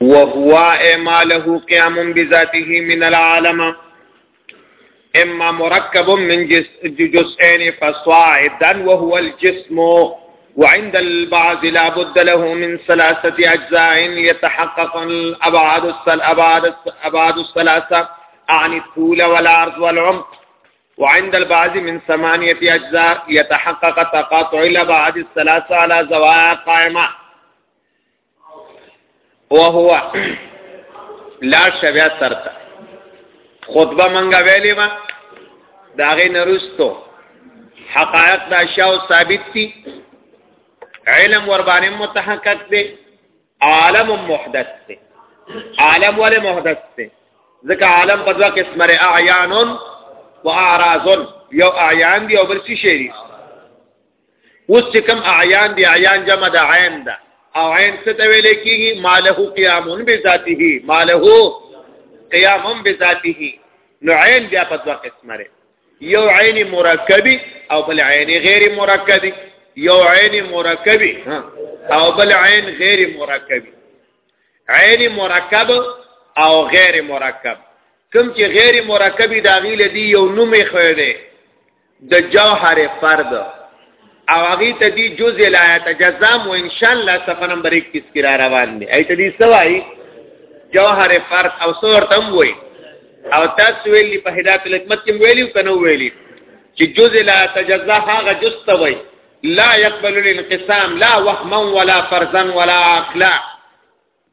وهو ما له قيام بذاته من العالم إما مركب من جزئين فصاعدا وهو الجسم وعند البعض لا بد له من ثلاثة أجزاء يتحقق الأبعاد الأبعاد الأبعاد الثلاثة أعني الطول والعرض والعمق وعند البعض من ثمانية أجزاء يتحقق تقاطع الأبعاد الثلاثة على زوايا قائمة او هو لا شبیا سرته خطبه منګه ویلې ما دا غي نرستو حقایق دا شاو ثابت دي علم ور باندې متحقق دي عالم محدث دي عالم ول محدث دي ځکه عالم په دغه قسمه اعیان و اعراض یو اعیان دی او بل څه شی اوس چې کوم اعیان دی اعیان جمع د عین ده او عین څه ته ویل کیږي ماله قیامون بذاته ماله قیامون بذاته نو عین بیا په دوه قسمه لري یو عین مرکبی او بل عین غیر مرکبی یو عین مرکبی او بل عین غیر مرکبی عین مرکب او غیر مرکب کوم چې غیر مرکبی داغیله دی یو نوم یې خو دی د جوهر فرد او هغه ته دی جزء لا تجزم و ان شاء الله صفه نمبر 21 کې را روان دي ایت دې سوای جوهر فرد او صور تم وای او تاسو ویلی په هدایت الحکمت کې ویلی کنه ویلی چې جزء لا تجزا هغه جز سوای لا يقبل الانقسام لا وهما ولا فرزا ولا عقلا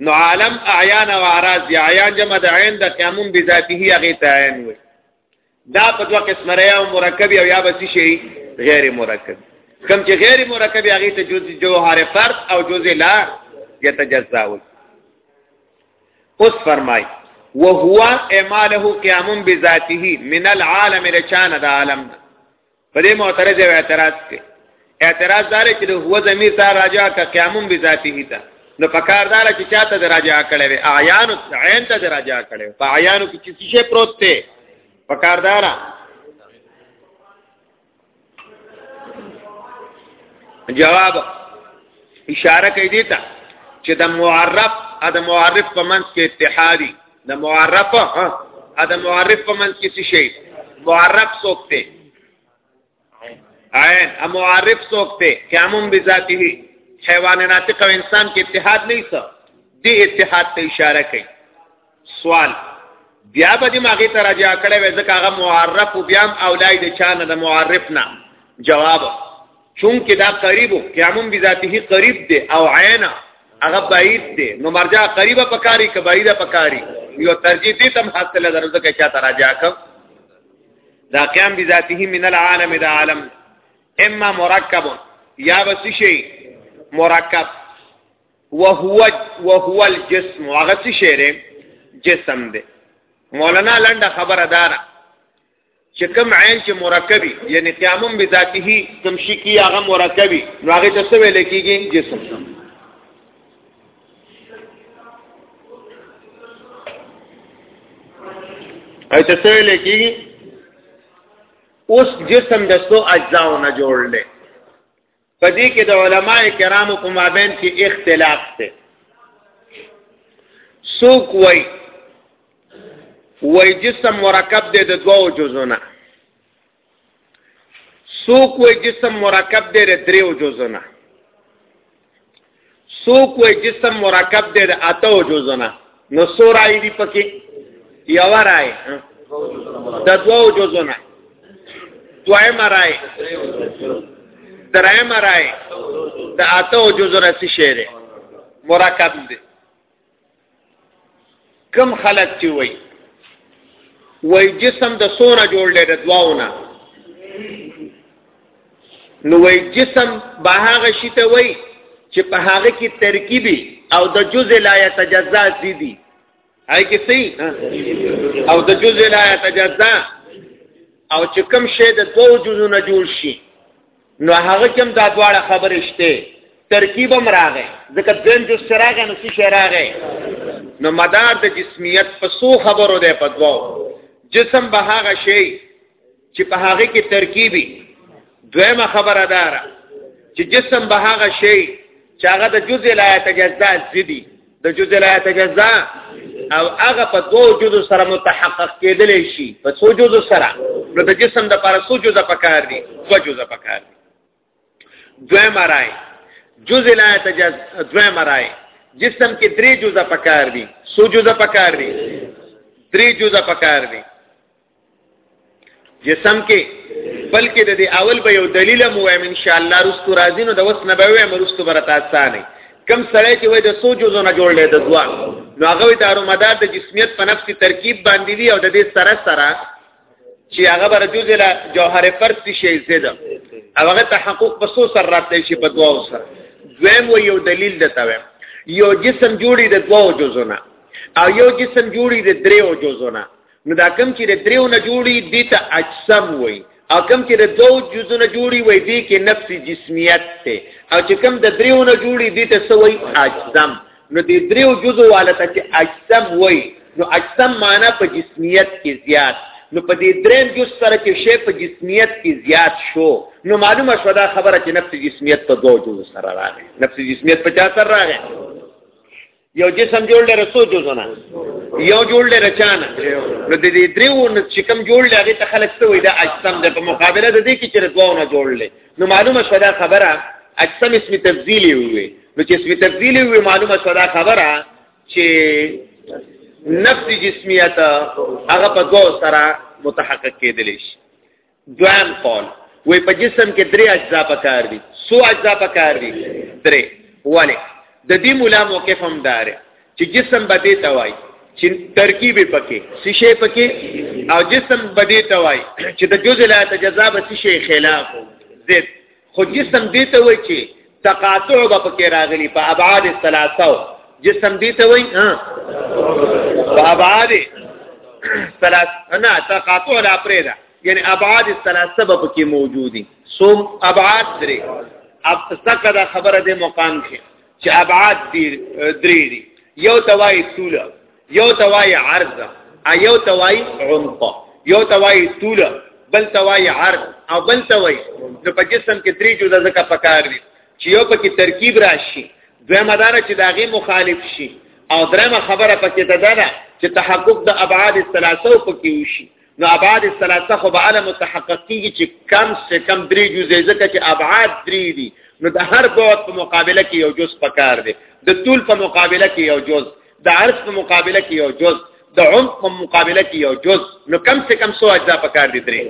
نو عالم اعیان او اعراض دی اعیان جمع د عین د قیامون بذاته هغه ته عین وي دا په دوه قسمه ریا او مرکب او یا بس شي غیر مرکب کم چې غیر مرکب هغه ته جزء جوهر فرد او جزء لا يتجزا وي اوس فرمای وهو اعماله قیامون بذاته من العالم رچان د عالم ده په دې معترض یو اعتراض کوي اعتراض دار چې د هو ضمیر ته راجع ک قیامم بذاته ته نو په کار دار چې چاته د راجع کړي وي اعیان عین ته د راجع کړي په اعیانو کې چې شی پروت دی په کار دار جواب اشاره کوي دیتا چې د معرف ا د معرف په منځ کې اتحادي د معرف ها د معرف په منځ کې څه شي معرف څوک دی عین ا معرف څوک دی قیامون بذاته حیوان ناطق او انسان کې اتحاد نه څه دی اتحاد ته اشاره کوي سوال بیا به دې ماغه ته راځه کړه وځکه هغه معرف بیا هم اولای د چانه د معرف نه جواب چونکه دا قریب قیامون بذاته قریب دی او عینا هغه بعید دی نو مرجع قریبه پکاري که بعیده پکاري یو ترجیح دې تم حاصله درځه کې چاته راجع کوم دا قیام بذاته من العالم دا عالم اما مرکب یا بس شي مرکب وهو وهو الجسم هغه څه شی جسم دی مولانا لنډه خبره دارا چې کوم عین چې مرکبي یعنی قیامم بذاته کوم شي کې هغه مرکبي نو هغه ته څه ویل کېږي جسم هغه ته څه ویل کېږي اوس جسم د څو اجزاو نه جوړ لې په دې کې د علما کرامو په مابین کې اختلاف دی څوک وای وای جسم مرکب دی د دوو جزونه څوک وای جسم مرکب دی د دریو جزونه څوک وای جسم مرکب دی د اته جزو نه نو څو رای دي پکې یو رای د دوو جزو نه دویم رای دریم رای د اته جزو نه څه شی دی مرکب دی کم خلق چې وای وای جسم د سونه جوړ دی د دواونه نو وای جسم به هغه شي ته وای چې په هغه کې ترکیبي او د جزء لا يتجزا زیدي هاي کې سي او د جزء لا يتجزا او چې کم شی د دوو جزونه جوړ شي نو هغه کوم دا دواړه خبرې شته ترکیب هم راغې ځکه دیم جو سراغ نو څه شراغې نو مدار د جسمیت په سو خبرو ده په دواو جسم به هغه شی چې په هغه کې ترکیبي دویمه خبره دارا چې جسم به هغه شی چې هغه د جزء لا تجزا زدي د جزء لا يتجزا او هغه په دوو جزء سره متحقق کېدل شي په څو جزء سره نو د جسم د پر څو جزء پکار دي دوه جزء پکار دي دوه مرای جزء لا يتجزا دوه مرای جسم کې درې جزء پکار دي څو جزء پکار دي درې جزء پکار دي جسم کې بلکې د دې اول به یو دلیل مو وایم ان شاء الله رستو راځي نو د وس نه به وایم رستو برته اسانه کم سړی چې وای د سو جزو نه جوړ لید دوا نو هغه د ارومدار د جسمیت په نفسي ترکیب باندې دی او د دې سره سره چې هغه بر جزء له جوهر فرد شي زید او هغه تحقق په سو سره راته شي په دوا سره دویم و یو دلیل دته وایم یو جسم جوړی د دوو جزونه او یو جسم جوړی د دریو جزونه نو دا کم چې د دریو نه جوړي دي ته اجسام وای او کم چې د دوو جزو نه جوړي وای دي کې نفس جسمیت ته او چې کم د دریو نه جوړي دي ته سوی اجسام نو د دریو جزو والته چې اجسام وای نو اجسام معنا په جسمیت کې زیات نو په دې دریم جز سره چې شی په جسمیت کې زیات شو نو معلومه شو دا خبره چې نفس جسمیت په دوو جزو سره راغی نفس جسمیت په چا سره راغی یو جسم جوړ لري رسو جوزونه یو جوړ لري چانه نو د دې دریو نه چې کوم جوړ لري هغه ته خلک څه وي دا اجسام د په مقابله د دې کې چې دوونه جوړ لري نو معلومه شوه دا خبره اجسام اسم تفضیلی وي نو چې اسم تفضیلی وي معلومه شوه دا خبره چې نفس جسمیت هغه په دوه سره متحقق کېدلی شي دویم قول وی په جسم کې درې اجزا پکار دي سو اجزا پکار دي درې ولی د دې مولا موقف هم دار چې جسم بده توای چې ترکیب پکې سشه پکې او جسم بده توای چې د جزء لا تجزا به سشه خلاف زد خو جسم دې ته وای چې تقاطع به پکې راغلی په ابعاد الثلاثه جسم دې ته وای ها په ابعاد ثلاث نه تقاطع لا پرېدا یعنی ابعاد الثلاثه به پکې موجودي سوم ابعاد درې اب څنګه دا خبره دې مقام کې چې ابعاد دې درې دي یو توای طول یو توای عرض ایو توای عمق یو توای طول بل توای عرض او بل توای نو په جسم کې درې جوړه ځکه پکار دي چې یو پکې ترکیب راشي دویمه دار چې داغي مخالف شي او درېمه خبره پکې ده دا چې تحقق د ابعاد الثلاثه پکې وشي نو ابعاد الثلاثه خو به علم متحقق کیږي چې کم سے کم درې جزې ځکه چې ابعاد درې دي نو د هر بعد په مقابله کې یو جز پکار دی د طول په مقابله کې یو جز د عرض په مقابله کې یو جز د عمق په مقابله کې یو جز نو کم سے کم سو اجزا پکار دي درې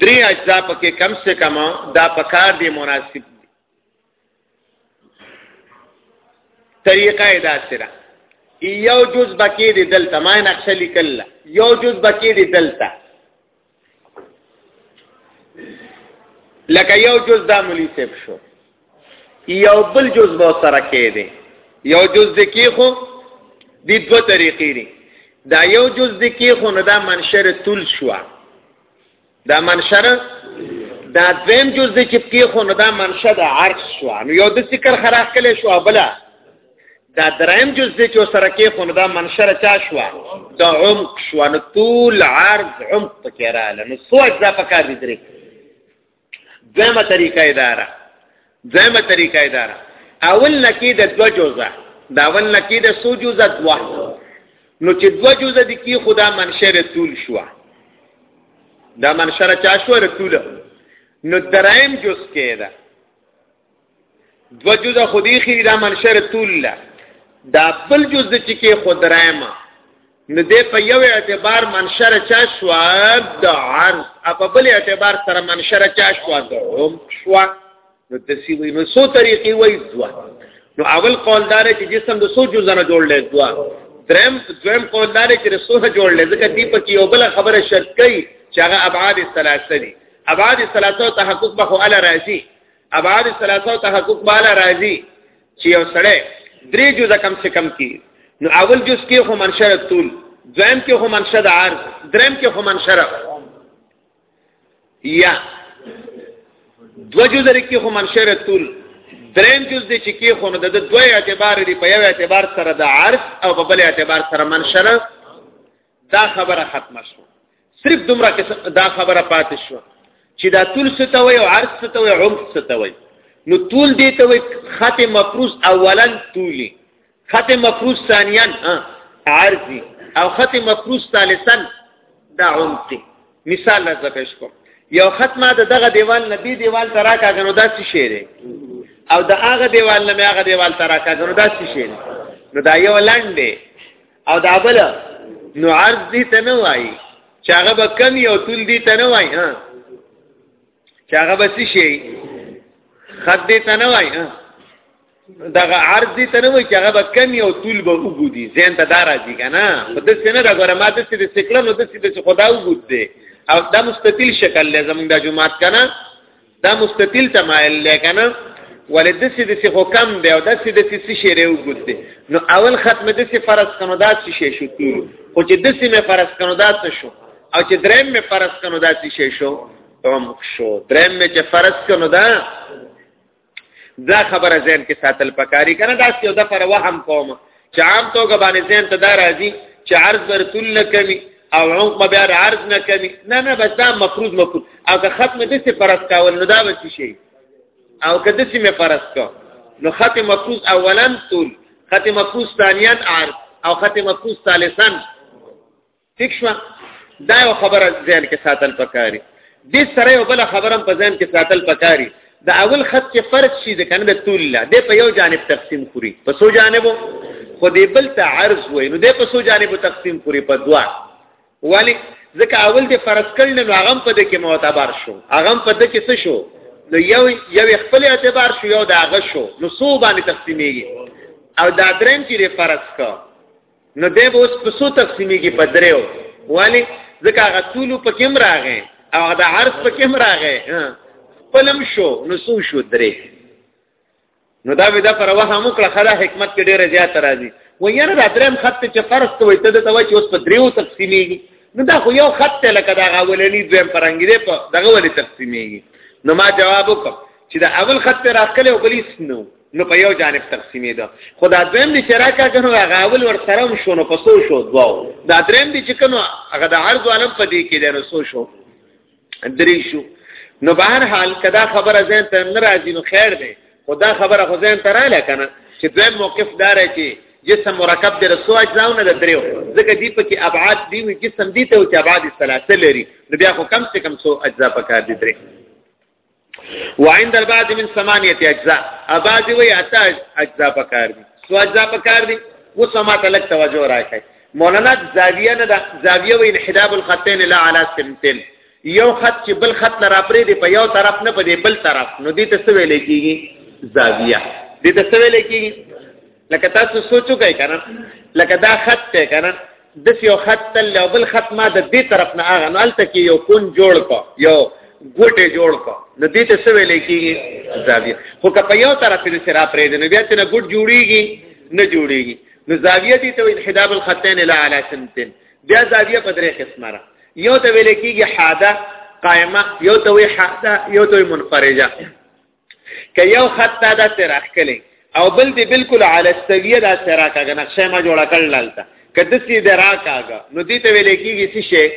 درې اجزا پکې کم سے کم دا پکار دي مناسب طریقه دا سره یو جز بکی دی دلتا ما نقشه لیکل یو جز بکی دی دلتا لکه یو جز دا ملی سیب شو یو بل جز با سره کې دی یو جز دی کی خو دی دو طریقی دی دا یو جز دی کی خو نو دا منشر تول شوه دا منشر دا دویم جز دی چې کې خو نو دا منشه د عرض شو نو یو د ذکر خراخ کله شو بلا دا دریم جز دی چې سره کې خو نو دا منشره چا شو دا عمق شو نو طول عرض عمق پکې رااله نو سوچ دا پکار دي درې دویمه طریقه اداره دویمه طریقه یې دا ده، اول نکید دوه جزه، د اول نکید څو جزه؟ دوه. نو چې دوه جزه دي کې خو دا منشه رتول شو، دا منشه را چا شو رتوله، نو درایم جز کې ده، دوه جزه خو دې خې دا منشه رتوله، دا بل جز د چې کې خو درایمه نو دې په یو اعتبار منشر چا شو د عرض په بل اعتبار سره منشر چا شو د هم شو نو تسی وی نو سو طریقې وای دوا نو اول قول دار چې جسم د سو جزنه جوړلې دوا درم دویم قول دار چې رسوه جوړلې ځکه دې په یو بل خبره شرط کوي چې هغه ابعاد ثلاثه دي ابعاد ثلاثه تحقق به اله راځي ابعاد ثلاثه تحقق بالا راځي چې یو سړی درې جزء کم سے کم کی نو اول جز کې هم منشر طول دویم کې هم منشر عرض دریم کې هم منشر یا دو جز لري کې هم منشر طول دریم جز دې چې کې خو نو د دوه اعتبار لري په یو اعتبار سره د عرض او په بل اعتبار سره منشر دا خبره ختمه شو صرف دومره کې دا خبره پاتې شو چې دا طول ستوي او عرض ستوي عمق ستوي نو طول دې ته وي خط مفروض اولا طولي خط مفروض ثانيا عرضي او خط مفروض ثالثا دا عمقي مثال لازم پیش کوم یو خط ما دغه دیوال نه دی دیوال تراکا غنو دا څه شی دی او د هغه دیوال نه هغه دیوال تراکا غنو دا څه شی دی نو دا یو لاندې او دا بل نو عرض دې ته نه وایي چې هغه به کم یو تون دې ته نه وایي ها چې هغه به څه شي خد دې ته نه وایي ها دغه عرض دې ته نه وایي چې هغه به کم یو تول به وګودي ځین ته دا راځي که نه په داسې نه ده ګوره ما داسې د سکړه نو داسې داسې خدا وګود دی او دا مستطیل شکل دی زمونږ دا جومات که نه دا مستطیل ته مایل دی کنه ولې د سې د سې خو کم دی او د سې د سې څه شی ریو ګوت دی نو اول ختم د سې فرض کنو دا څه شی شو کی خو چې د سې مې فرض کنو دا څه شو او چې دریم مې فرض کنو دا څه شی شو عمق شو دریم مې چې فرض کنو دا دا خبره ذهن کې ساتل پکاري کنه دا څه د پر وهم کوم چې عام توګه باندې ځین ته دا راځي چې عرض برتون نه کوي او عمق بیا عرض نه کوي نه نه بس دا مفروض مفروض او که ختم د څه فرض کاول نو دا به شي او که د څه مې فرض کا نو ختم مفروض اولن طول ختم مفروض ثانیا عرض او ختم مفروض ثالثا ٹھیک شو دا یو خبره ځین کې ساتل پکاري دې سره یو بل خبره په ځین کې ساتل پکاري دا اول خط چې فرض شي د کنه د طول لا د په یو جانب تقسیم خوري په سو جانبو خو دې بل ته عرض وای نو د په سو جانبو تقسیم خوري په دوا ولی ځکه اول دې فرض کړل نو هغه په دې کې معتبر شو هغه په دې کې څه شو نو یو یو خپل اعتبار شو یو دا غ شو نو سو باندې تقسیمېږي او دا درم چې فرض کا نو دی به اوس په څو تقسیمېږي په درېو ولې ځکه هغه طولو پکې هم راغی او هغه د عرض پکې هم راغی خپلم شو نو څو شو درې نو دا به دا پر وهم وکړه خلا حکمت کې ډېره زیاته راځي و یاره دا درېم خط چې فرض ته وایي ته د توای چې اوس په درېو تقسیمېږي نو دا خو یو خط ته لکه دا غولنی دویم پرنګي دی په دغه ولې تقسیمېږي نو ما جواب وکړ چې دا اول خط راخلې او بلیس نو نو په یو جانب تقسیمې ده خو دا دویم دی چې راکا کنو هغه اول ور سره هم شو نو په سو شو دواو دا دریم دی چې کنو هغه د عرض عالم په دې کې دی نو سو شو درې شو نو به هر حال کدا خبره زین ته نه راځي نو خیر دی خو دا خبره خو زین ته رااله کنه چې دویم موقف دار چې جسم مرکب دی رسو اجزاو نه دریو ځکه دی په کې ابعاد دی جسم دی ته او چې ابعاد ثلاثه لري نو بیا خو کم څه کم سو اجزا پکار دي درې وعند البعض من ثمانيه اجزاء اباضي وي اته اجزاء پکار دي سو اجزاء پکار دي و سما تلک توجه راکړي مولانا زاویه نه ده زاویه و انحداب الخطين لا على سمتين یو خط چې بل خط لرا پرې دی په یو طرف نه په دی بل طرف نو دې ته څه ویل کیږي زاویه دې ته څه ویل کیږي لکه تاسو سوچو کوي کنه لکه دا خط ته کنه د یو خط تل او بل خط ما د دې طرف نه اغه نو الته کې یو کون جوړ کو یو ګوټه جوړ کو نو دې ته څه ویل کېږي زاویه خو که په یو طرف دې سره پرې دې نو بیا ته نه ګوټ جوړیږي نه جوړیږي نو زاویه دې ته انحداب الخطين لا على سمتين بیا زاویه په درې قسمه را یو ته ویل کېږي حاده قائمه یو ته وی حاده یو ته منفرجه که یو خط تا دا سره اخکلی او بل دی بالکل علی السویه دا سره راکاګه نقشه ما جوړه کړل لالتا که د سی دی راکاګه نو دې ته ویل کېږي څه شی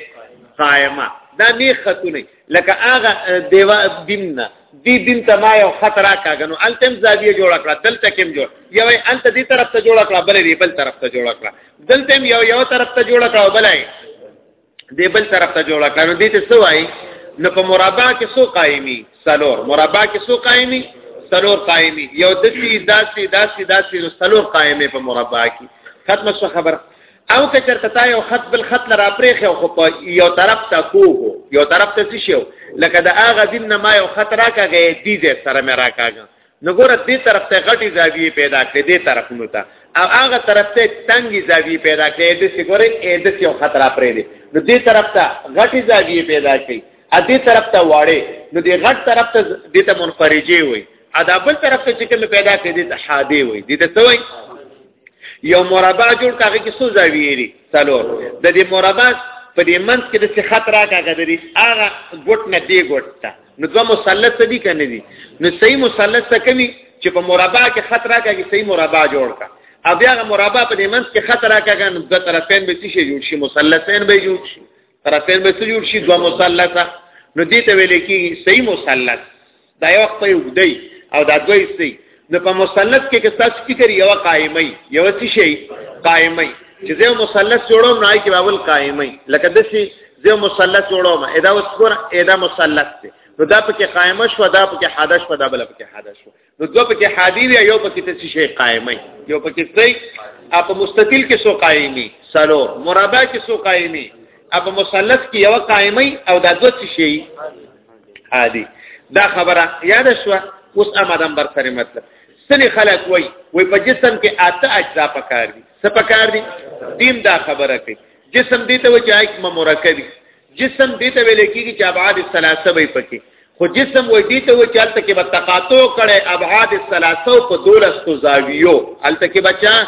قائمه دا نه خطونه لکه هغه دیوا دیننا دی دین ته ما یو خط راکاګه نو التم زاویه جوړه کړه دلته کوم جوړ یو انت دې طرف ته جوړه کړه بل دې بل طرف ته جوړه کړه دلته یو یو طرف ته جوړه کړه بلای دی بل طرف ته جوړ کړه نو دې ته څه وایي نو په مربع کې څو قایمي سلور مربع کې څو قایمي سلور قایمي یو د دې داسې داسې داسې نو سلور قایمي په مربع کې ختمه شو خبره او که چرته تا یو خط بل خط لرا پرېخه خو په یو طرف ته کوو یو طرف ته شیو لکه د اغه دین نه ما یو خط راکاږي دې دې سره مې راکاږي نو ګوره دې طرف ته غټي زاویه پیدا کړې دې طرفونو ته او هغه طرف ته تنګي زاویه پیدا کړې دې څه ګوره اې دې یو خطر پرې دې نو دې طرف ته غټي زاویه پیدا کړې ا دې طرف ته واړې نو دې غټ طرف ته دې ته منفرجې وي ا دا بل طرف ته چې کوم پیدا کړې دې ته حادې وي دې ته څه وي یو مربع جوړ کاږي کې څو زاویه لري څلور د دې مربع په دې منځ کې د څه خطر راکاږي د دې هغه ګټ نه دی ګټ نو دوه مثلث دي کنه دي نو صحیح مثلث کمی چې په مربع کې خط راکاږي صحیح مربع جوړ کا او بیا غ مربع په دې منځ کې خط راکاږي نو د طرفین به څه شي جوړ شي مثلثین به جوړ شي طرفین به څه جوړ شي دوه مثلث نو دې ته ویل کېږي صحیح مثلث دا یو خپل وګدی او دا دوی سي نو په مثلث کې که تاسو فکر یو قائمه یو څه شي قائمه چې زه مثلث جوړوم نه کې باول قائمه لکه دسی زه مثلث جوړوم ادا اوس ګور ادا مثلث دی نو دا پکې قائمه شو دا پکې حاده شو دا بل پکې حاده شو نو دوه پکې حادی دی یو پکې څه شي قائمه یو پکې څه اپ مستطیل کې سو قائمي سلو مربع کې سو قائمي اپ مثلث کې یو قائمه او دا دوه څه شي عادي دا خبره یاد شو اوس امدم بر سره مطلب سني خلک وای وای په جسم کې آته اجزا پکار دي څه پکار دي دیم دا خبره کوي جسم دې ته وای چې یک مرکبي جسم دې ته ویل کېږي چې ابعاد الثلاثه به پکې خو جسم وای دې ته وای چې الته کې به تقاطع کړي ابعاد الثلاثه په دولس تو زاویو الته کې بچا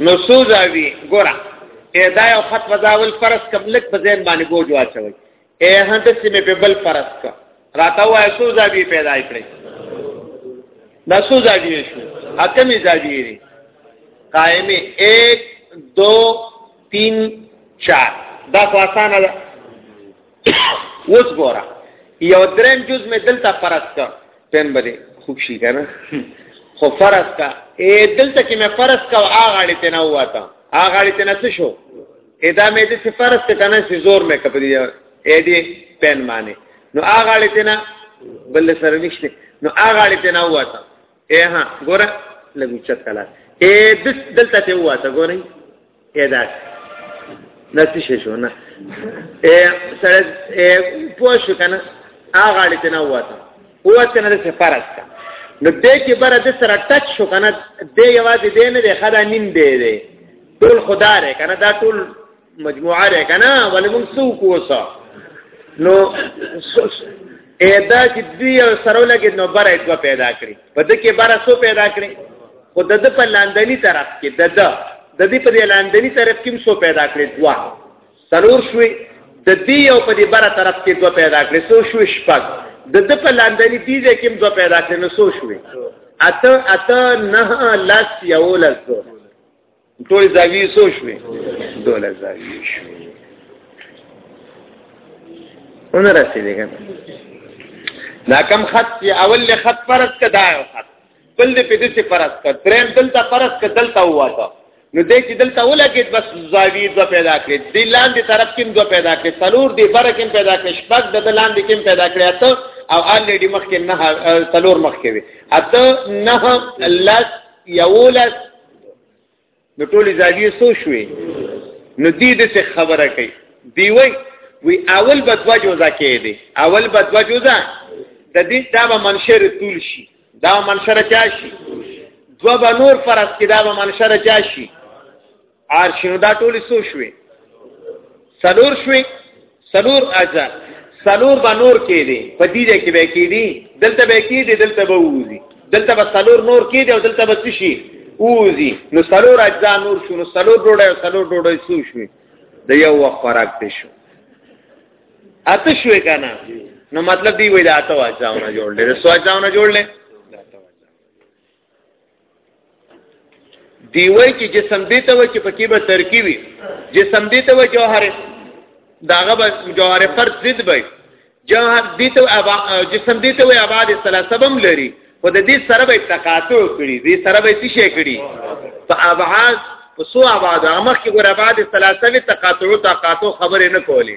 نو سوزاوی ګورا ادا یو خط وزاول فرض کم لک په ذهن باندې بوج واچوي اے هند سیمه په بل فرض کا راته وای سوزاوی پیدا کړی دا سوزاوی شو حکمی زاوی دی قائمه 1 2 3 4 دا خو آسان ده اوس ګوره یو دریم جز مې دلته فرض کړ پین به دې خوب شي که نه خو فرض کا دلته چې مې فرض کا هغه اړې ته نه وواته هغه اړې ته نه څه شو ادا مې دې فرض ته کنه چې زور مې کپدي اې دې پین معنی نو هغه اړې ته نه بل سره نشته نو هغه اړې ته نه وواته اے ها ګوره لګو چت کلا اې دلته ته وواته ګورئ ادا دا څه شي شو نه اے سره اے پوه شو کنه هغه اړ ته نه وته وته نه څه فرق کا نو دې کې بره د سره ټچ شو کنه دې یوازې دې نه دی خدا نیم دی دی ټول خدا رې کنه دا ټول مجموعه رې کنه ولې موږ سو کوسا نو ادا چې دې سره لګې نو بره دوه پیدا کړی په د کې بار سو پیدا کړي خو د د په لاندنی طرف کې د د د دې په لاندنی طرف کې سو پیدا کړي دوا سلور شوي د دې او په دې بره طرف کې دوا پیدا کړي سو شوي شپږ د د په لاندنی تیزه کې دوا پیدا کړي نو سو شوي اته اته نه لاس یو لاسو ټول زاویې سو شوې دوله زاویې شوې اون رسیدې کنه دا کم خط چې اول له خط فرض کدا یو خط بل دې په دې څه فرض کړ دریم دلته فرض کړ دلته واته نو دې چې دلته ولګید بس زاویې دو پیدا کړې دې لاندې طرف کې دو پیدا کړې څلور دې بره کې پیدا کړې شپږ د لاندې کې پیدا کړې اته او ال دې مخ کې نه څلور مخ کې وي اته نه لس یولس نو ټولې زاویې سو شوې نو دې د څه خبره کوي دی وای وی اول به دوا جوزا کې دی اول به دوا جوزا د دې دا به منشر طول شي دا منشر چا شي دوا به نور فرض کې دا به منشر چا شي ار شنو دا ټولې سو شوې سلور شوې سلور اجا سلور به نور کې دي په دې ځای کې به کې دي دلته به کې دي دلته به ووزي دلته به سلور نور کې دي او دلته به څه شي ووزي نو سلور اجزا نور شو نو سلور ډوډۍ او سلور ډوډۍ څو شوې د یو وخت خوراک دی شو اته شوې که نه نو مطلب دی وایي د اته اجزاونه جوړ دی د څو اجزاونه جوړ دی دی وای چې جسم دې ته وای چې پکې به ترکیبي جسم دې ته وای جوهر داغه به جوهر فرد ضد به جوهر دې ته جسم دې ته وای آباد سلاسبم لري خو د دې سره به تقاطع کړي دې سره به څه شي کړي په ابعاد په سو ابعاد مخ کې ګور ابعاد ثلاثه وی تقاطع تقاطع خبره نه کولی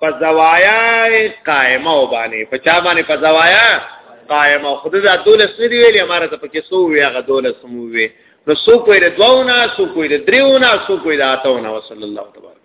په زوایا قائمه وبانی په چا باندې په زوایا قائمه خود دا دولس نه دی ویلي اماره ته پکې سو وی هغه دولس مو وی نو سو کوی د دوونه سو کوی د دریونه سو کوی د اتونه وصلی الله تبارک